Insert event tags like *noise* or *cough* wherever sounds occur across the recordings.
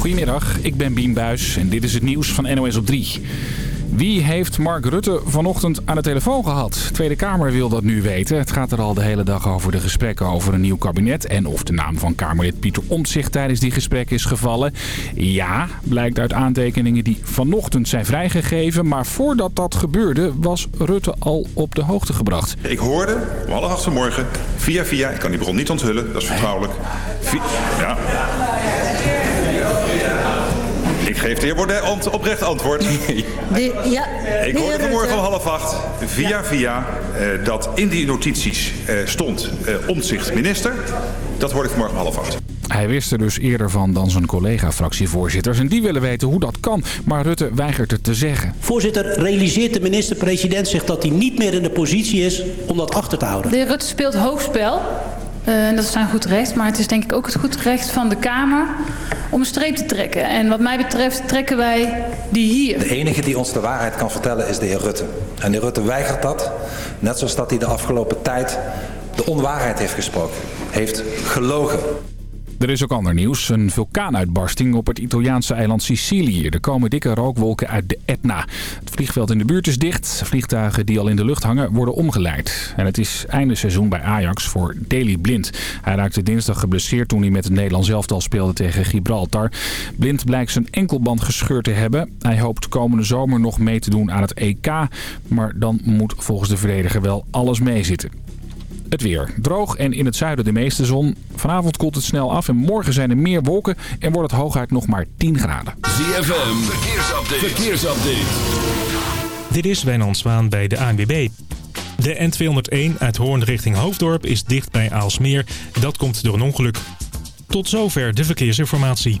Goedemiddag, ik ben Bien Buis en dit is het nieuws van NOS op 3. Wie heeft Mark Rutte vanochtend aan de telefoon gehad? De Tweede Kamer wil dat nu weten. Het gaat er al de hele dag over de gesprekken over een nieuw kabinet... en of de naam van Kamerlid Pieter Omtzigt tijdens die gesprekken is gevallen. Ja, blijkt uit aantekeningen die vanochtend zijn vrijgegeven... maar voordat dat gebeurde was Rutte al op de hoogte gebracht. Ik hoorde om half acht vanmorgen via via, ik kan die bron niet onthullen, dat is vertrouwelijk. Via, ja. Ik geef de heer Baudet oprecht antwoord. *laughs* De, ja, Ik hoorde vanmorgen om half acht via via eh, dat in die notities eh, stond eh, omzicht minister. Dat hoorde ik vanmorgen om half acht. Hij wist er dus eerder van dan zijn collega-fractievoorzitters. En die willen weten hoe dat kan. Maar Rutte weigert het te zeggen. Voorzitter, realiseert de minister-president zich dat hij niet meer in de positie is om dat achter te houden? De heer Rutte speelt hoofdspel. Eh, en dat is zijn goed recht. Maar het is denk ik ook het goed recht van de Kamer om een streep te trekken. En wat mij betreft trekken wij die hier. De enige die ons de waarheid kan vertellen is de heer Rutte. En de heer Rutte weigert dat. Net zoals dat hij de afgelopen tijd de onwaarheid heeft gesproken. Heeft gelogen. Er is ook ander nieuws. Een vulkaanuitbarsting op het Italiaanse eiland Sicilië. Er komen dikke rookwolken uit de Etna. Het vliegveld in de buurt is dicht. Vliegtuigen die al in de lucht hangen worden omgeleid. En het is einde seizoen bij Ajax voor Daley Blind. Hij raakte dinsdag geblesseerd toen hij met het Nederlands elftal speelde tegen Gibraltar. Blind blijkt zijn enkelband gescheurd te hebben. Hij hoopt komende zomer nog mee te doen aan het EK. Maar dan moet volgens de verdediger wel alles meezitten. Het weer. Droog en in het zuiden de meeste zon. Vanavond koelt het snel af en morgen zijn er meer wolken en wordt het hooguit nog maar 10 graden. ZFM, verkeersupdate. verkeersupdate. Dit is Wijnand Zwaan bij de ANWB. De N201 uit Hoorn richting Hoofddorp is dicht bij Aalsmeer. Dat komt door een ongeluk. Tot zover de verkeersinformatie.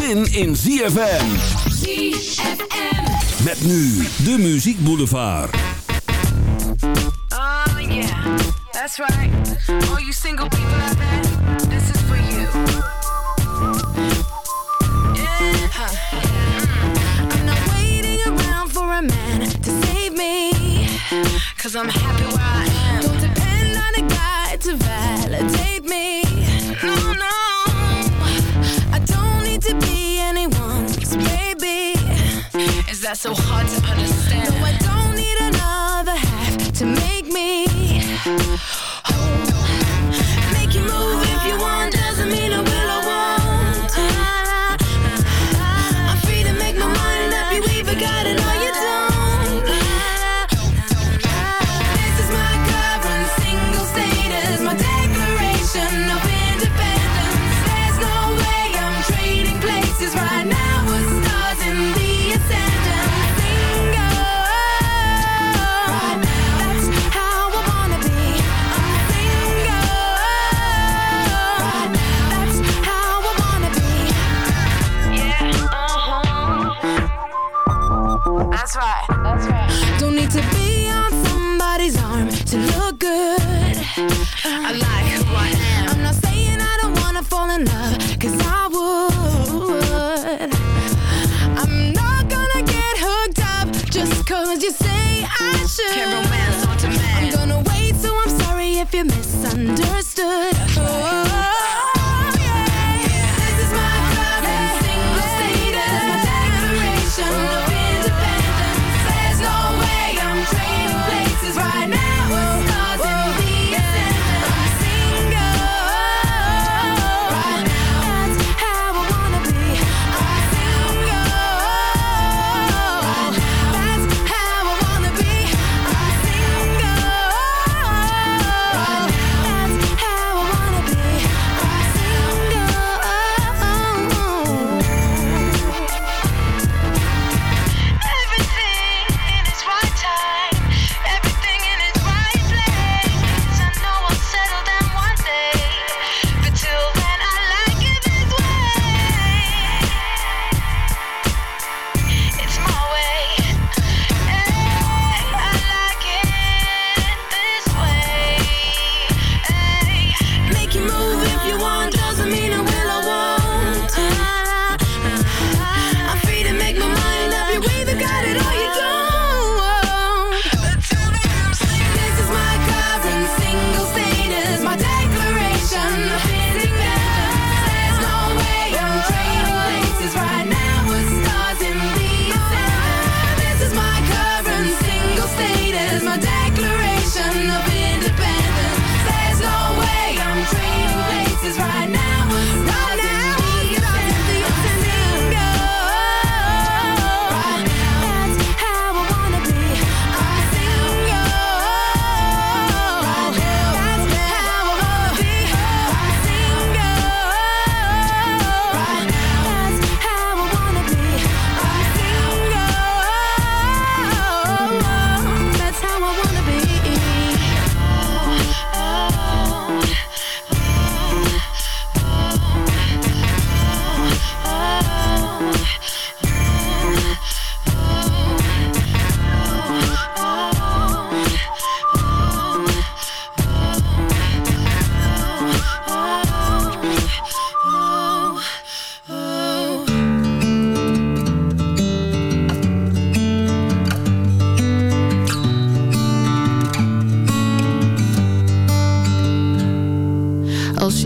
zin in ZFM. ZFM. Met nu de Muziek Boulevard. Oh yeah, that's right. All you single people out there, this is for you. Yeah, huh. I'm not waiting around for a man to save me. Cause I'm happy where I so hard to understand? No, I don't need another half to make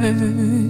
words.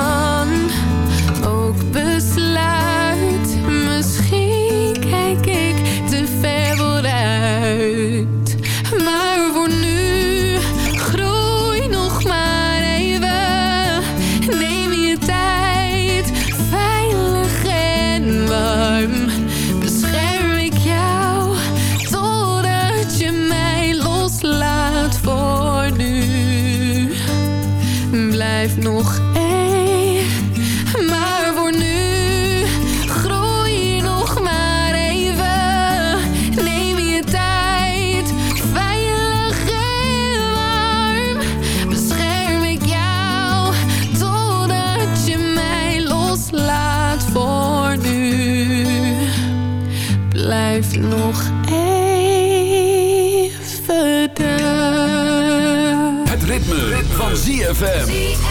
ZFM.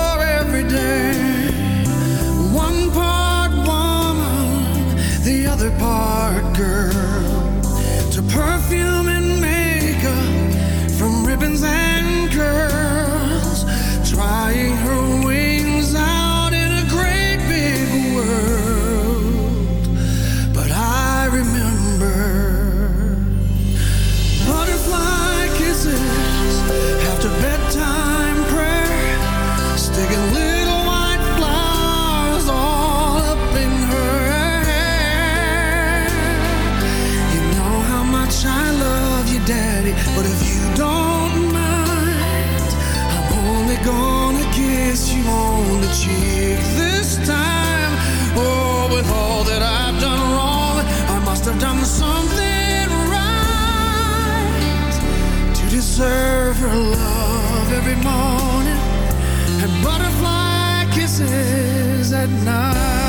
girl. I've done something right to deserve your love every morning and butterfly kisses at night.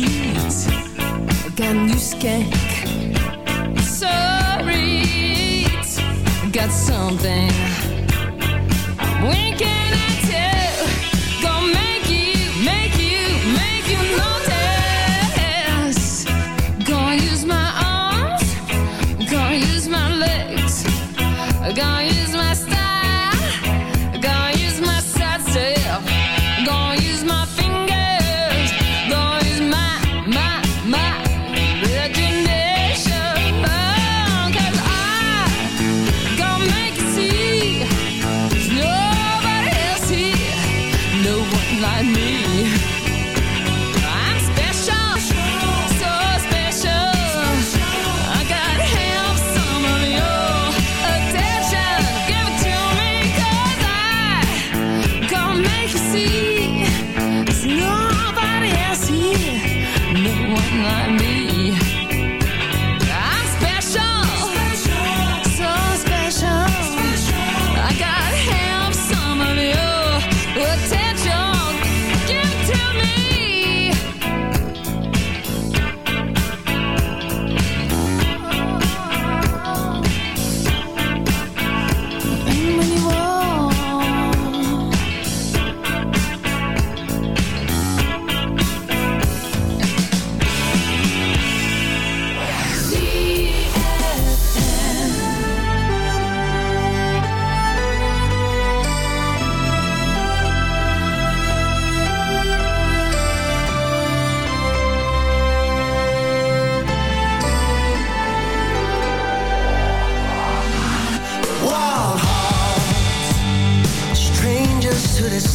beat. Got new skank. Sorry Got something. When can I tell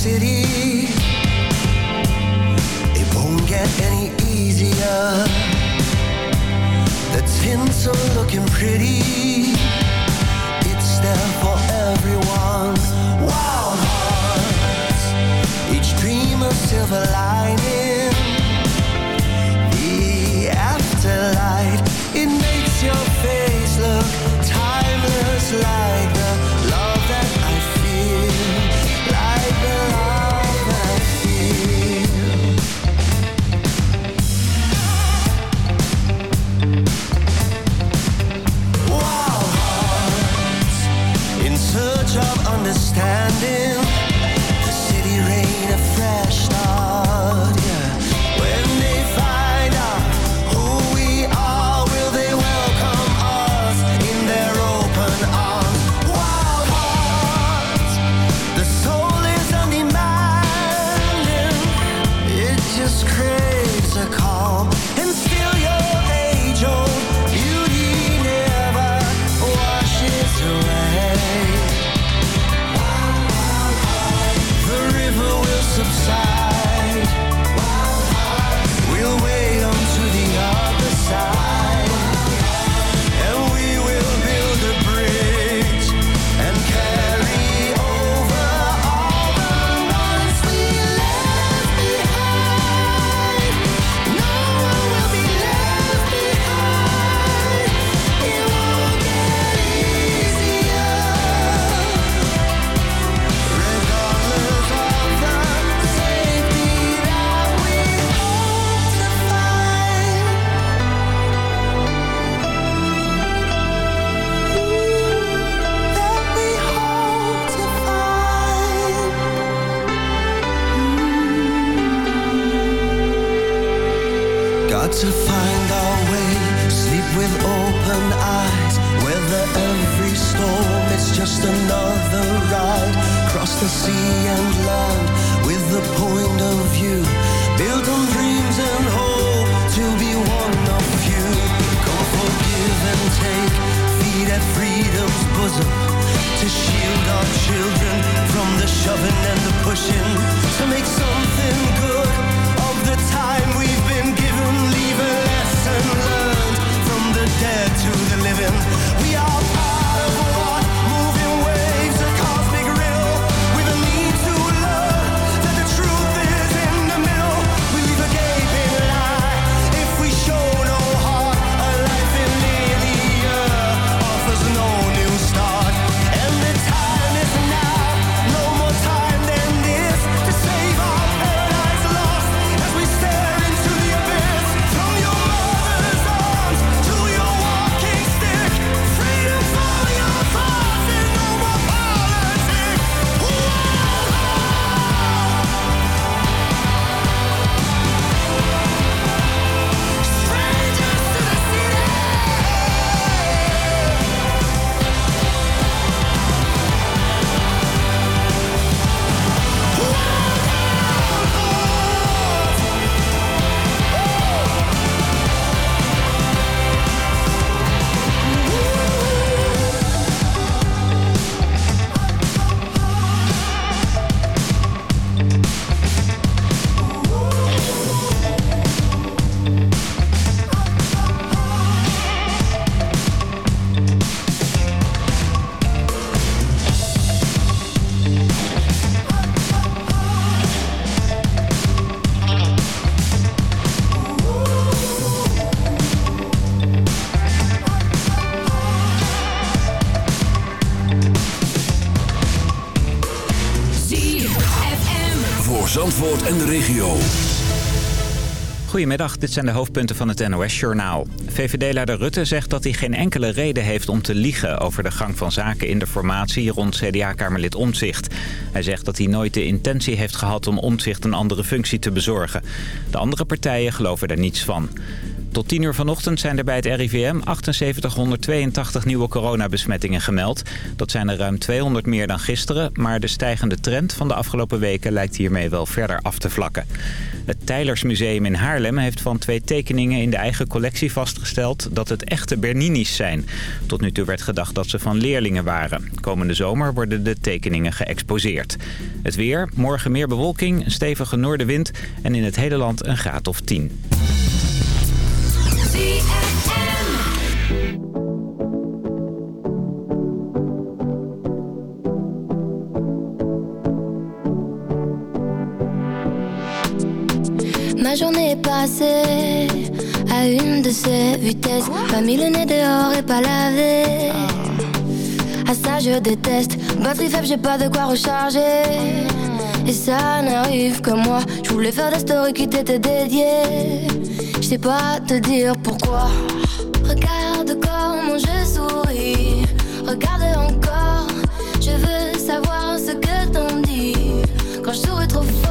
city. Goedemiddag, dit zijn de hoofdpunten van het NOS-journaal. VVD-leider Rutte zegt dat hij geen enkele reden heeft om te liegen... over de gang van zaken in de formatie rond CDA-kamerlid Omtzigt. Hij zegt dat hij nooit de intentie heeft gehad om Omtzigt een andere functie te bezorgen. De andere partijen geloven daar niets van. Tot 10 uur vanochtend zijn er bij het RIVM 7882 nieuwe coronabesmettingen gemeld. Dat zijn er ruim 200 meer dan gisteren, maar de stijgende trend van de afgelopen weken lijkt hiermee wel verder af te vlakken. Het Tijlersmuseum in Haarlem heeft van twee tekeningen in de eigen collectie vastgesteld dat het echte Bernini's zijn. Tot nu toe werd gedacht dat ze van leerlingen waren. Komende zomer worden de tekeningen geëxposeerd. Het weer, morgen meer bewolking, stevige noordenwind en in het hele land een graad of 10. Ma journée est passée à une de ces vitesses. Pas mis le nez dehors et pas lavé. À ça je déteste. Batterie faible, j'ai pas de quoi recharger. Et ça n'arrive que moi. Je voulais faire des stories qui t'étaient dédiées. Sais pas te dire pourquoi. Regarde comment je souris. Regarde encore. Je veux savoir ce que t'en dis. Quand je souris trop fort,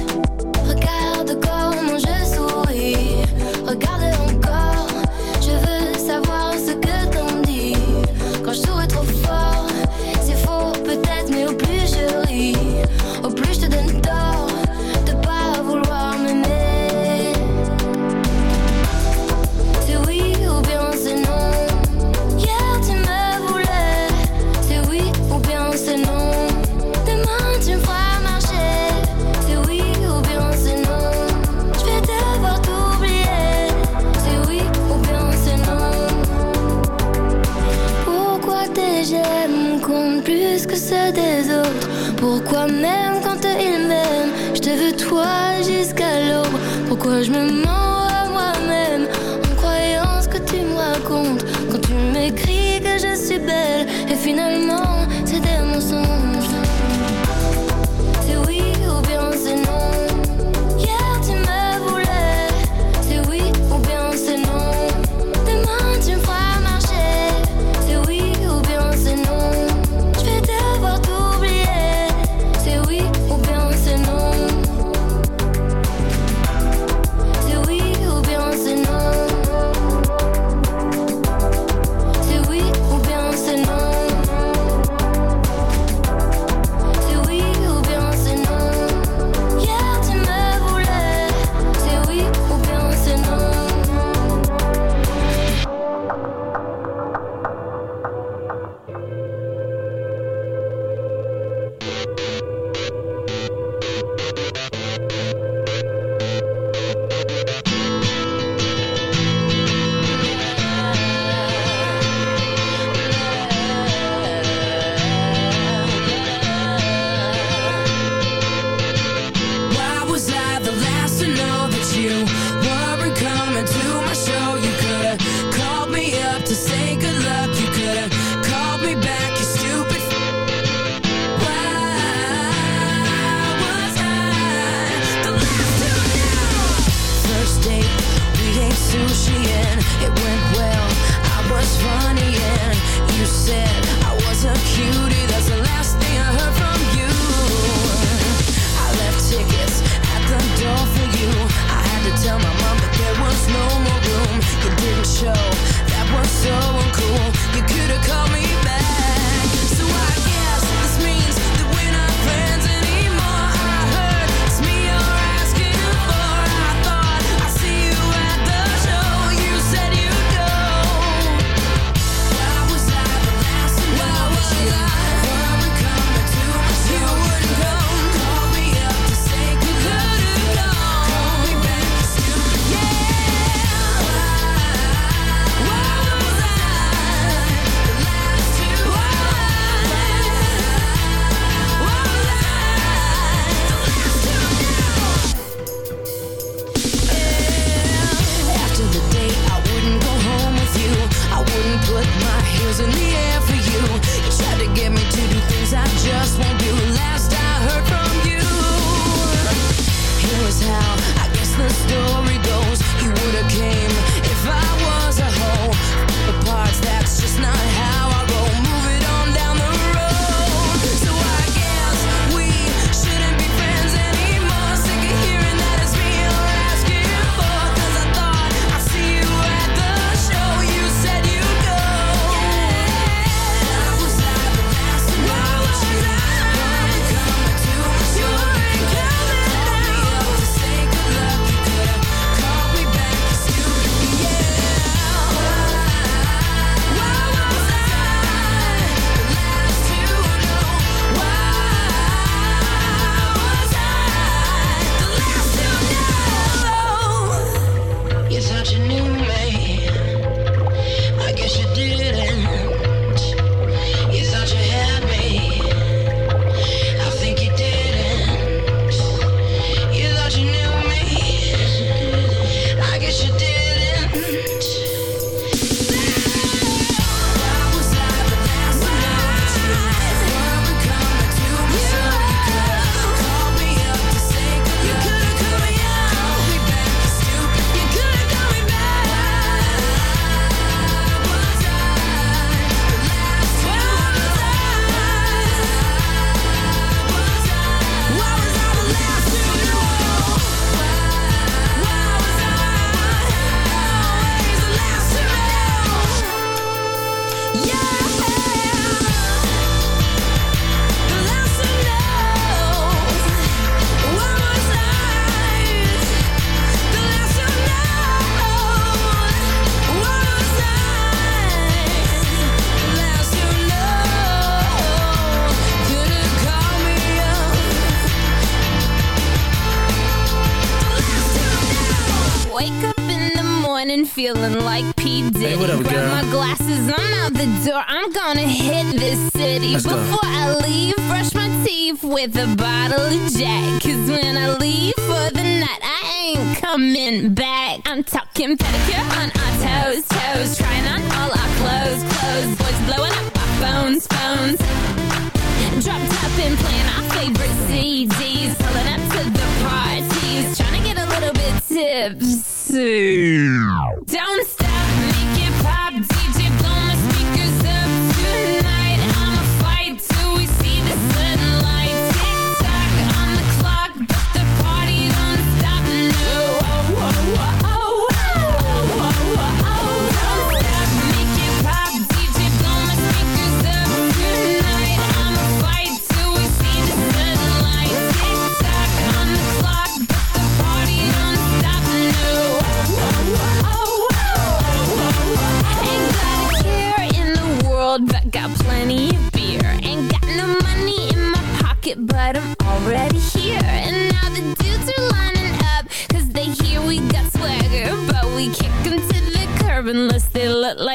Finalement